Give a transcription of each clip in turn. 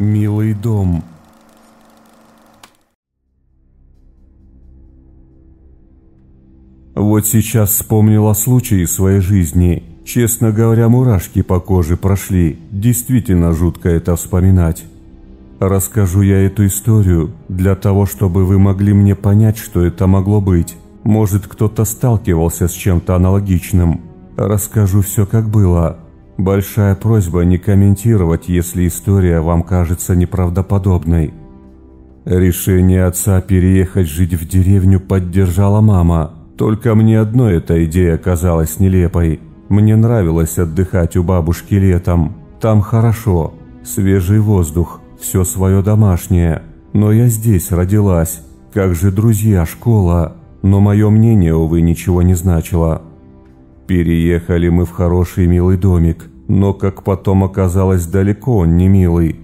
Милый дом. Вот сейчас вспомнил о случае своей жизни. Честно говоря, мурашки по коже прошли. Действительно жутко это вспоминать. Расскажу я эту историю для того, чтобы вы могли мне понять, что это могло быть. Может, кто-то сталкивался с чем-то аналогичным. Расскажу все как было. Большая просьба не комментировать, если история вам кажется неправдоподобной. Решение отца переехать жить в деревню поддержала мама. Только мне одной эта идея казалась нелепой. Мне нравилось отдыхать у бабушки летом. Там хорошо, свежий воздух, все свое домашнее. Но я здесь родилась. Как же друзья, школа. Но мое мнение, увы, ничего не значило. Переехали мы в хороший милый домик, но, как потом оказалось, далеко он не милый.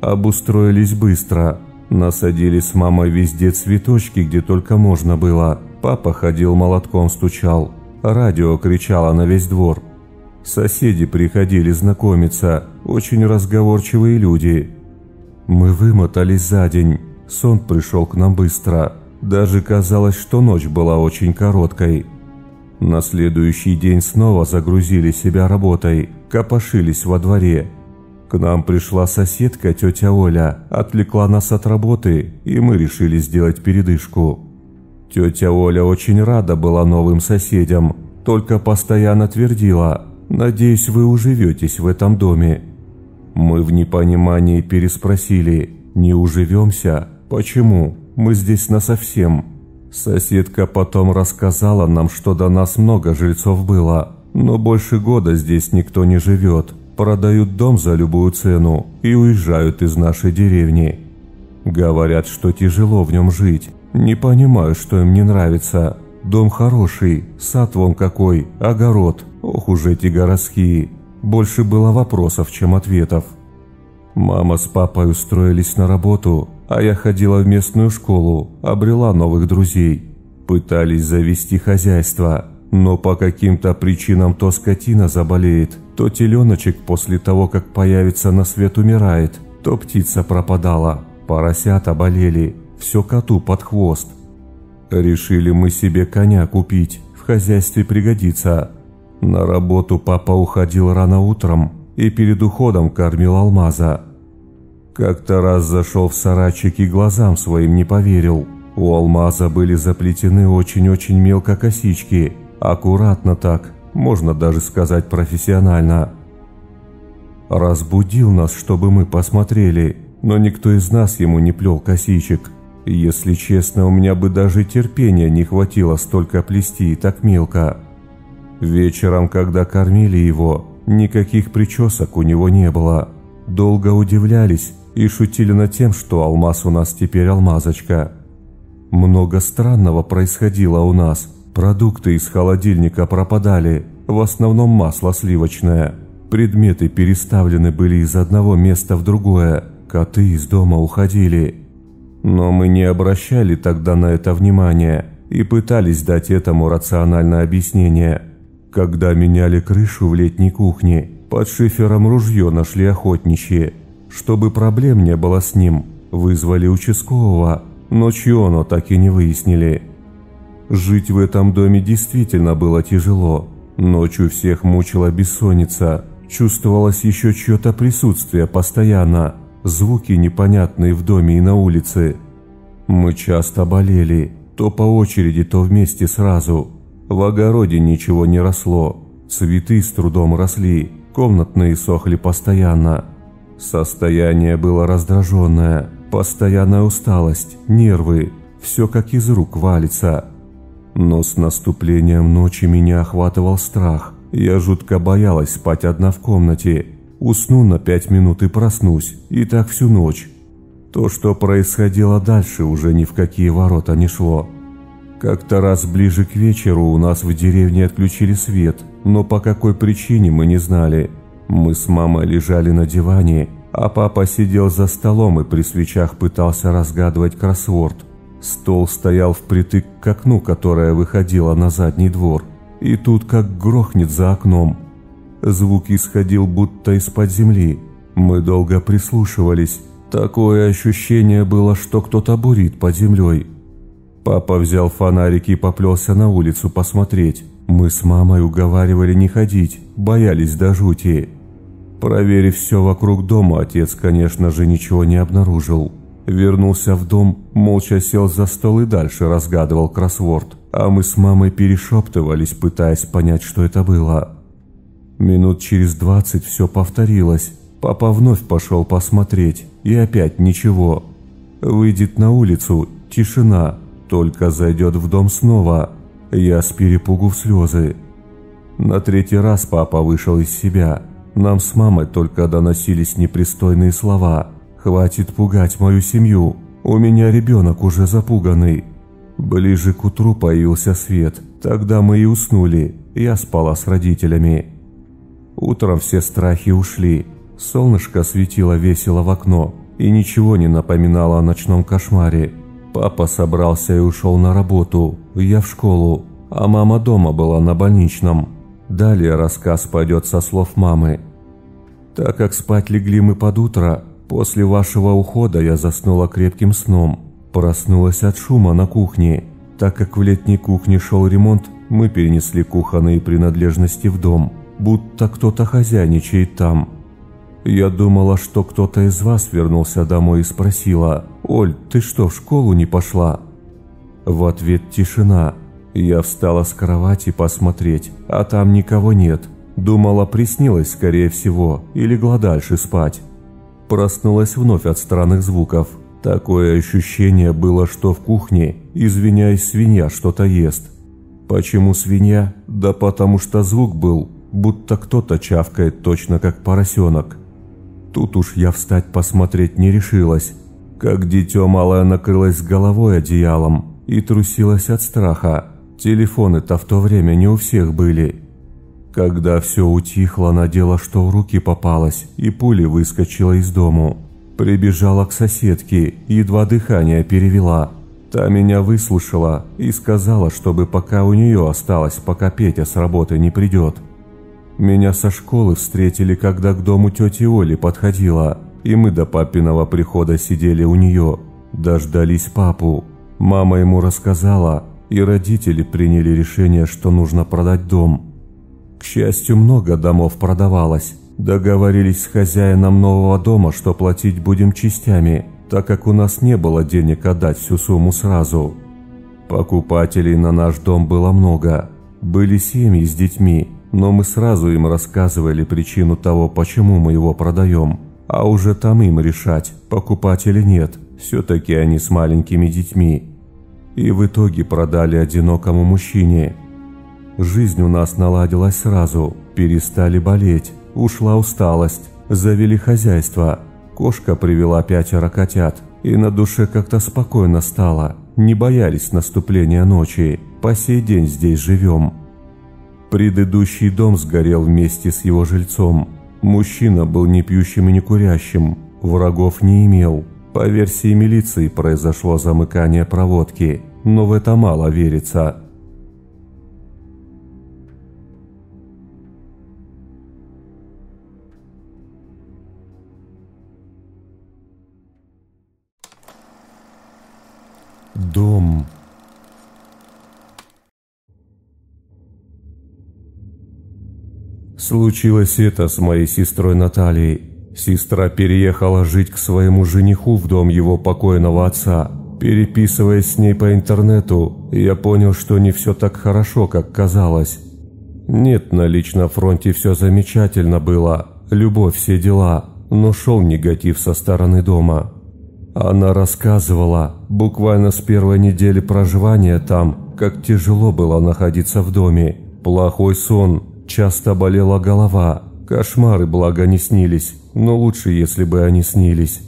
Обустроились быстро, насадили с мамой везде цветочки, где только можно было. Папа ходил молотком стучал, радио кричало на весь двор. Соседи приходили знакомиться, очень разговорчивые люди. Мы вымотались за день, сон пришел к нам быстро. Даже казалось, что ночь была очень короткой. На следующий день снова загрузили себя работой, копошились во дворе. К нам пришла соседка, тетя Оля, отвлекла нас от работы, и мы решили сделать передышку. Тетя Оля очень рада была новым соседям, только постоянно твердила «Надеюсь, вы уживетесь в этом доме». Мы в непонимании переспросили «Не уживемся? Почему?» мы здесь насовсем. Соседка потом рассказала нам, что до нас много жильцов было, но больше года здесь никто не живет. Продают дом за любую цену и уезжают из нашей деревни. Говорят, что тяжело в нем жить. Не понимаю, что им не нравится. Дом хороший, сад вон какой, огород. Ох уж эти городские. Больше было вопросов, чем ответов. Мама с папой устроились на работу, а я ходила в местную школу, обрела новых друзей. Пытались завести хозяйство, но по каким-то причинам то скотина заболеет, то теленочек после того, как появится на свет умирает, то птица пропадала, поросята болели, все коту под хвост. Решили мы себе коня купить, в хозяйстве пригодится. На работу папа уходил рано утром и перед уходом кормил алмаза. Как-то раз зашел в сарайчик и глазам своим не поверил. У алмаза были заплетены очень-очень мелко косички. Аккуратно так, можно даже сказать профессионально. Разбудил нас, чтобы мы посмотрели, но никто из нас ему не плел косичек. Если честно, у меня бы даже терпения не хватило столько плести так мелко. Вечером, когда кормили его, никаких причесок у него не было. Долго удивлялись, и шутили над тем, что алмаз у нас теперь алмазочка. Много странного происходило у нас. Продукты из холодильника пропадали, в основном масло сливочное. Предметы переставлены были из одного места в другое, коты из дома уходили. Но мы не обращали тогда на это внимания и пытались дать этому рациональное объяснение. Когда меняли крышу в летней кухне, под шифером ружье нашли охотничье – чтобы проблем не было с ним, вызвали участкового, но чье так и не выяснили. Жить в этом доме действительно было тяжело. Ночью всех мучила бессонница, чувствовалось еще чье-то присутствие постоянно, звуки непонятные в доме и на улице. Мы часто болели, то по очереди, то вместе сразу. В огороде ничего не росло, цветы с трудом росли, комнатные сохли постоянно. Состояние было раздраженное, постоянная усталость, нервы, все как из рук валится. Но с наступлением ночи меня охватывал страх. Я жутко боялась спать одна в комнате. Усну на пять минут и проснусь, и так всю ночь. То, что происходило дальше, уже ни в какие ворота не шло. Как-то раз ближе к вечеру у нас в деревне отключили свет, но по какой причине мы не знали – мы с мамой лежали на диване, а папа сидел за столом и при свечах пытался разгадывать кроссворд. Стол стоял впритык к окну, которое выходило на задний двор. И тут как грохнет за окном. Звук исходил будто из-под земли. Мы долго прислушивались. Такое ощущение было, что кто-то бурит под землей. Папа взял фонарик и поплелся на улицу посмотреть. Мы с мамой уговаривали не ходить, боялись до жути. Проверив все вокруг дома, отец, конечно же, ничего не обнаружил. Вернулся в дом, молча сел за стол и дальше разгадывал кроссворд. А мы с мамой перешептывались, пытаясь понять, что это было. Минут через двадцать все повторилось. Папа вновь пошел посмотреть, и опять ничего. Выйдет на улицу, тишина, только зайдет в дом снова. Я с перепугу в слезы. На третий раз папа вышел из себя. Нам с мамой только доносились непристойные слова. «Хватит пугать мою семью, у меня ребенок уже запуганный». Ближе к утру появился свет, тогда мы и уснули, я спала с родителями. Утром все страхи ушли, солнышко светило весело в окно и ничего не напоминало о ночном кошмаре. Папа собрался и ушел на работу, я в школу, а мама дома была на больничном. Далее рассказ пойдет со слов мамы. Так как спать легли мы под утро, после вашего ухода я заснула крепким сном. Проснулась от шума на кухне. Так как в летней кухне шел ремонт, мы перенесли кухонные принадлежности в дом, будто кто-то хозяйничает там. Я думала, что кто-то из вас вернулся домой и спросила, «Оль, ты что, в школу не пошла?» В ответ тишина. Я встала с кровати посмотреть, а там никого нет. Думала, приснилось, скорее всего, и легла дальше спать. Проснулась вновь от странных звуков. Такое ощущение было, что в кухне, извиняюсь, свинья что-то ест. Почему свинья? Да потому что звук был, будто кто-то чавкает точно как поросенок. Тут уж я встать посмотреть не решилась. Как дитё малое накрылось головой одеялом и трусилась от страха. Телефоны-то в то время не у всех были. Когда все утихло, надела, что в руки попалась, и пуля выскочила из дому. Прибежала к соседке, едва дыхание перевела. Та меня выслушала и сказала, чтобы пока у нее осталось, пока Петя с работы не придет. Меня со школы встретили, когда к дому тети Оли подходила, и мы до папиного прихода сидели у нее. Дождались папу. Мама ему рассказала, и родители приняли решение, что нужно продать дом. К счастью, много домов продавалось. Договорились с хозяином нового дома, что платить будем частями, так как у нас не было денег отдать всю сумму сразу. Покупателей на наш дом было много. Были семьи с детьми, но мы сразу им рассказывали причину того, почему мы его продаем. А уже там им решать, покупать или нет, все-таки они с маленькими детьми. И в итоге продали одинокому мужчине. Жизнь у нас наладилась сразу, перестали болеть, ушла усталость, завели хозяйство. Кошка привела пятеро котят, и на душе как-то спокойно стало. Не боялись наступления ночи, по сей день здесь живем. Предыдущий дом сгорел вместе с его жильцом. Мужчина был не пьющим и не курящим, врагов не имел. По версии милиции произошло замыкание проводки, но в это мало верится. Дом. Случилось это с моей сестрой Натальей. Сестра переехала жить к своему жениху в дом его покойного отца. Переписываясь с ней по интернету, я понял, что не все так хорошо, как казалось. Нет, на личном фронте все замечательно было, любовь, все дела, но шел негатив со стороны дома. Она рассказывала, буквально с первой недели проживания там, как тяжело было находиться в доме. Плохой сон, Часто болела голова, кошмары, благо, не снились, но лучше, если бы они снились.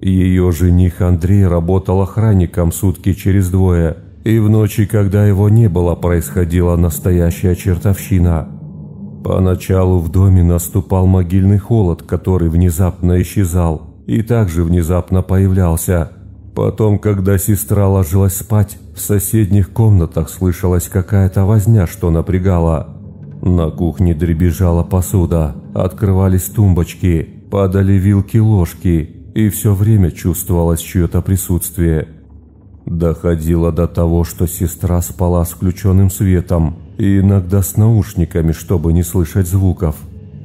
Ее жених Андрей работал охранником сутки через двое, и в ночи, когда его не было, происходила настоящая чертовщина. Поначалу в доме наступал могильный холод, который внезапно исчезал и также внезапно появлялся. Потом, когда сестра ложилась спать, в соседних комнатах слышалась какая-то возня, что напрягала. На кухне дребезжала посуда, открывались тумбочки, Падали вилки-ложки, и все время чувствовалось чье-то присутствие. Доходило до того, что сестра спала с включенным светом и иногда с наушниками, чтобы не слышать звуков.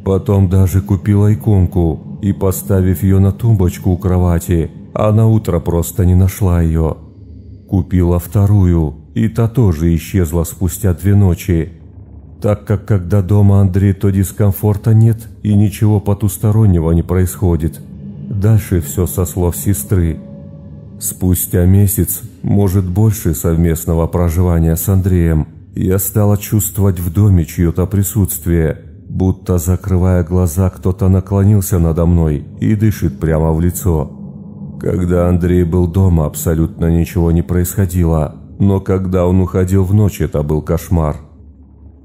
Потом даже купила иконку и, поставив ее на тумбочку у кровати, а на утро просто не нашла ее. Купила вторую, и та тоже исчезла спустя две ночи. Так как когда дома Андрей, то дискомфорта нет и ничего потустороннего не происходит. Дальше все со слов сестры. Спустя месяц, может больше совместного проживания с Андреем, я стала чувствовать в доме чье-то присутствие, будто закрывая глаза, кто-то наклонился надо мной и дышит прямо в лицо. Когда Андрей был дома, абсолютно ничего не происходило, но когда он уходил в ночь, это был кошмар.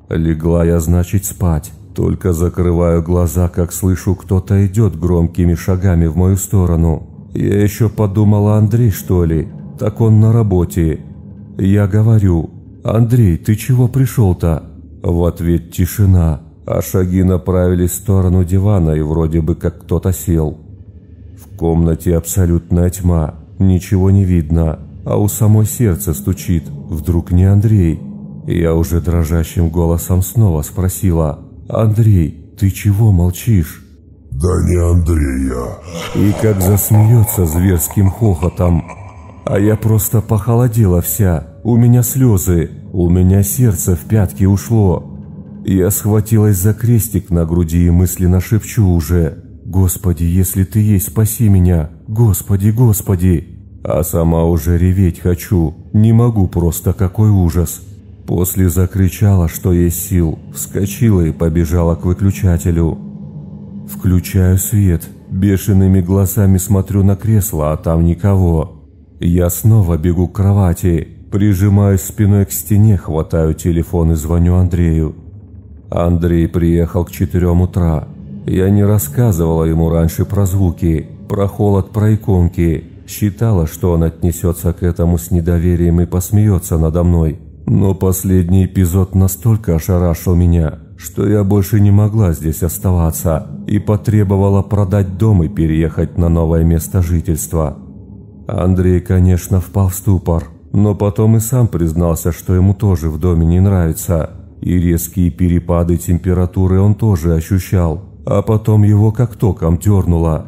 Легла я, значит, спать. Только закрываю глаза, как слышу, кто-то идет громкими шагами в мою сторону. Я еще подумала, Андрей, что ли? Так он на работе. Я говорю, «Андрей, ты чего пришел-то?» В ответ тишина, а шаги направились в сторону дивана и вроде бы как кто-то сел. В комнате абсолютная тьма, ничего не видно, а у самой сердце стучит. Вдруг не Андрей? Я уже дрожащим голосом снова спросила, «Андрей, ты чего молчишь?» «Да не Андрея!» И как засмеется зверским хохотом. А я просто похолодела вся, у меня слезы, у меня сердце в пятки ушло. Я схватилась за крестик на груди и мысленно шепчу уже «Господи, если ты есть, спаси меня! Господи, Господи!» А сама уже реветь хочу, не могу просто, какой ужас. После закричала, что есть сил, вскочила и побежала к выключателю. Включаю свет, бешеными глазами смотрю на кресло, а там никого. Я снова бегу к кровати, прижимаюсь спиной к стене, хватаю телефон и звоню Андрею. Андрей приехал к четырем утра. Я не рассказывала ему раньше про звуки, про холод, про иконки. Считала, что он отнесется к этому с недоверием и посмеется надо мной. Но последний эпизод настолько ошарашил меня, что я больше не могла здесь оставаться и потребовала продать дом и переехать на новое место жительства. Андрей, конечно, впал в ступор, но потом и сам признался, что ему тоже в доме не нравится, и резкие перепады температуры он тоже ощущал, а потом его как током дернуло.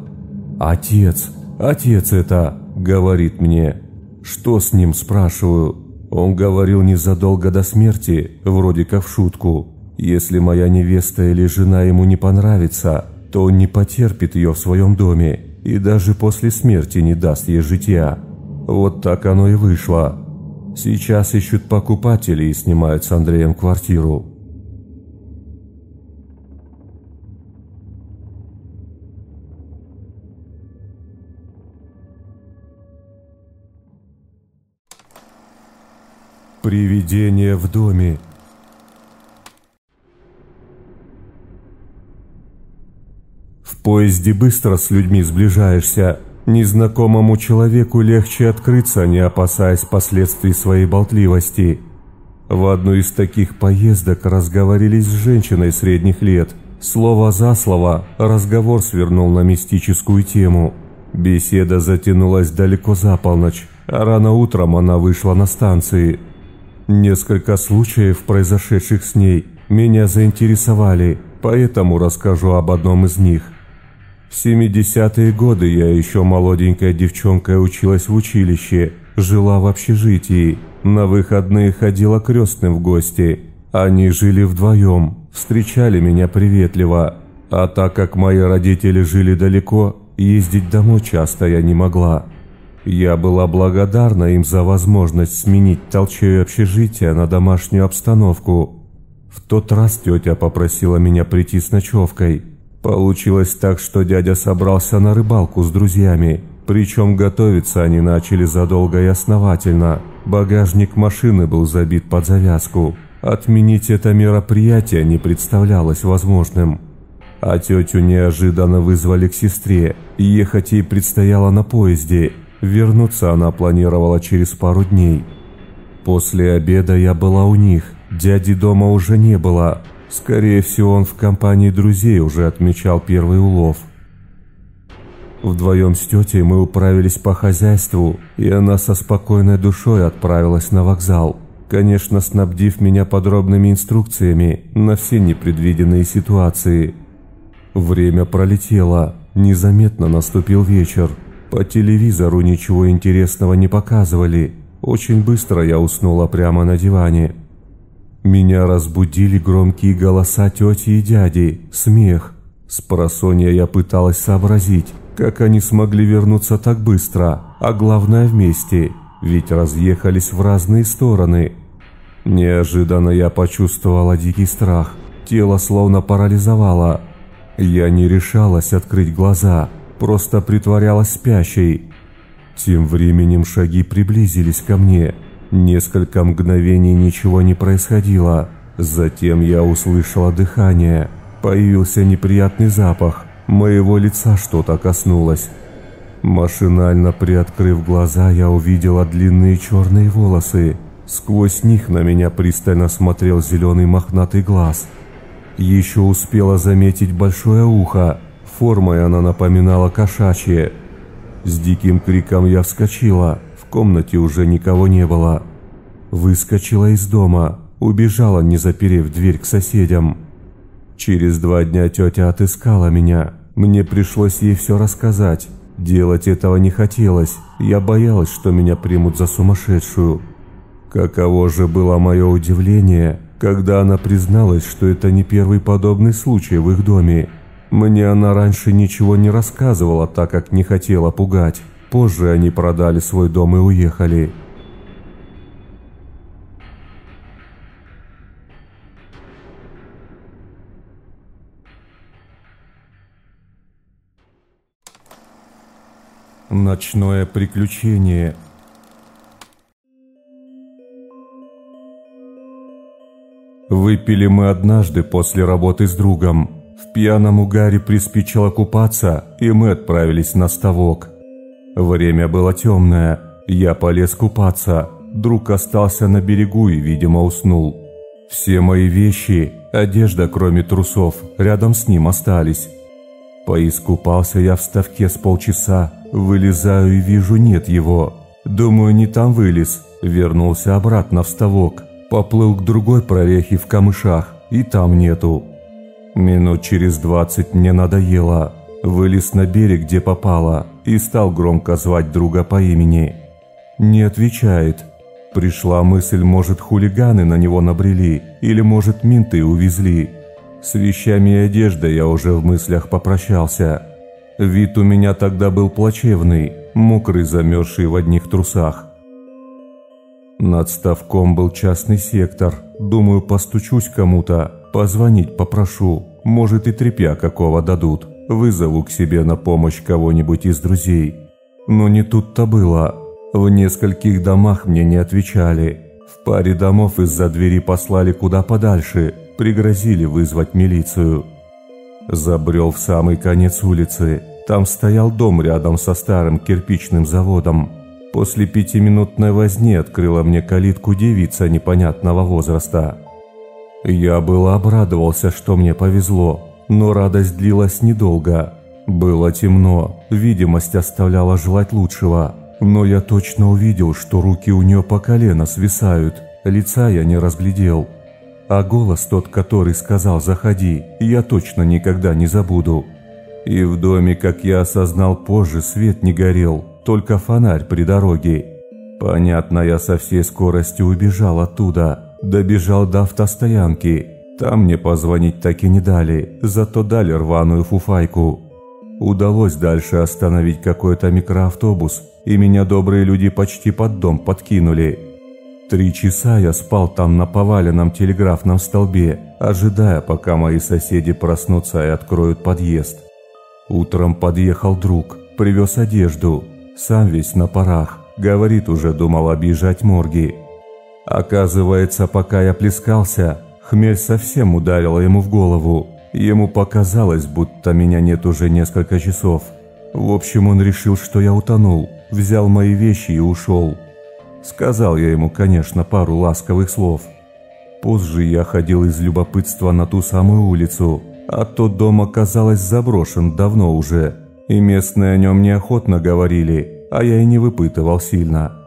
«Отец, отец это!» – говорит мне. «Что с ним?» – спрашиваю. Он говорил незадолго до смерти, вроде как в шутку. Если моя невеста или жена ему не понравится, то он не потерпит ее в своем доме и даже после смерти не даст ей житья. Вот так оно и вышло. Сейчас ищут покупателей и снимают с Андреем квартиру. Привидение в доме. В поезде быстро с людьми сближаешься. Незнакомому человеку легче открыться, не опасаясь последствий своей болтливости. В одну из таких поездок разговорились с женщиной средних лет. Слово за слово разговор свернул на мистическую тему. Беседа затянулась далеко за полночь, а рано утром она вышла на станции – Несколько случаев, произошедших с ней, меня заинтересовали, поэтому расскажу об одном из них. В 70-е годы я еще молоденькая девчонка училась в училище, жила в общежитии, на выходные ходила крестным в гости. Они жили вдвоем, встречали меня приветливо, а так как мои родители жили далеко, ездить домой часто я не могла. Я была благодарна им за возможность сменить толчею общежития на домашнюю обстановку. В тот раз тетя попросила меня прийти с ночевкой. Получилось так, что дядя собрался на рыбалку с друзьями, причем готовиться они начали задолго и основательно. Багажник машины был забит под завязку. Отменить это мероприятие не представлялось возможным. А тетю неожиданно вызвали к сестре, ехать ей предстояло на поезде, Вернуться она планировала через пару дней. После обеда я была у них, дяди дома уже не было. Скорее всего, он в компании друзей уже отмечал первый улов. Вдвоем с тетей мы управились по хозяйству, и она со спокойной душой отправилась на вокзал, конечно, снабдив меня подробными инструкциями на все непредвиденные ситуации. Время пролетело, незаметно наступил вечер. По телевизору ничего интересного не показывали. Очень быстро я уснула прямо на диване. Меня разбудили громкие голоса тети и дяди, смех. С просонья я пыталась сообразить, как они смогли вернуться так быстро, а главное вместе, ведь разъехались в разные стороны. Неожиданно я почувствовала дикий страх, тело словно парализовало. Я не решалась открыть глаза, просто притворялась спящей. Тем временем шаги приблизились ко мне. Несколько мгновений ничего не происходило. Затем я услышала дыхание. Появился неприятный запах. Моего лица что-то коснулось. Машинально приоткрыв глаза, я увидела длинные черные волосы. Сквозь них на меня пристально смотрел зеленый мохнатый глаз. Еще успела заметить большое ухо. Формой она напоминала кошачье. С диким криком я вскочила. В комнате уже никого не было. Выскочила из дома. Убежала, не заперев дверь к соседям. Через два дня тетя отыскала меня. Мне пришлось ей все рассказать. Делать этого не хотелось. Я боялась, что меня примут за сумасшедшую. Каково же было мое удивление, когда она призналась, что это не первый подобный случай в их доме. Мне она раньше ничего не рассказывала, так как не хотела пугать. Позже они продали свой дом и уехали. Ночное приключение. Выпили мы однажды после работы с другом. В пьяном угаре приспичило купаться, и мы отправились на ставок. Время было темное. Я полез купаться. Друг остался на берегу и, видимо, уснул. Все мои вещи, одежда, кроме трусов, рядом с ним остались. Поискупался я в ставке с полчаса, Вылезаю и вижу, нет его. Думаю, не там вылез. Вернулся обратно в ставок. Поплыл к другой прорехе в камышах, и там нету. Минут через двадцать мне надоело. Вылез на берег, где попало, и стал громко звать друга по имени. Не отвечает. Пришла мысль, может, хулиганы на него набрели, или, может, менты увезли. С вещами и одеждой я уже в мыслях попрощался. Вид у меня тогда был плачевный, мокрый, замерзший в одних трусах. Над ставком был частный сектор. Думаю, постучусь кому-то, позвонить попрошу. Может и тряпья какого дадут. Вызову к себе на помощь кого-нибудь из друзей. Но не тут-то было. В нескольких домах мне не отвечали. В паре домов из-за двери послали куда подальше. Пригрозили вызвать милицию. Забрел в самый конец улицы. Там стоял дом рядом со старым кирпичным заводом. После пятиминутной возни открыла мне калитку девица непонятного возраста. Я было обрадовался, что мне повезло, но радость длилась недолго. Было темно, видимость оставляла желать лучшего, но я точно увидел, что руки у нее по колено свисают, лица я не разглядел. А голос тот, который сказал «заходи», я точно никогда не забуду. И в доме, как я осознал позже, свет не горел, только фонарь при дороге. Понятно, я со всей скоростью убежал оттуда, добежал до автостоянки. Там мне позвонить так и не дали, зато дали рваную фуфайку. Удалось дальше остановить какой-то микроавтобус, и меня добрые люди почти под дом подкинули. Три часа я спал там на поваленном телеграфном столбе, ожидая, пока мои соседи проснутся и откроют подъезд. Утром подъехал друг, привез одежду, сам весь на парах, говорит, уже думал объезжать морги. Оказывается, пока я плескался, хмель совсем ударила ему в голову. Ему показалось, будто меня нет уже несколько часов. В общем, он решил, что я утонул, взял мои вещи и ушел. Сказал я ему, конечно, пару ласковых слов. Позже я ходил из любопытства на ту самую улицу, а тот дом оказалось заброшен давно уже. И местные о нем неохотно говорили, а я и не выпытывал сильно.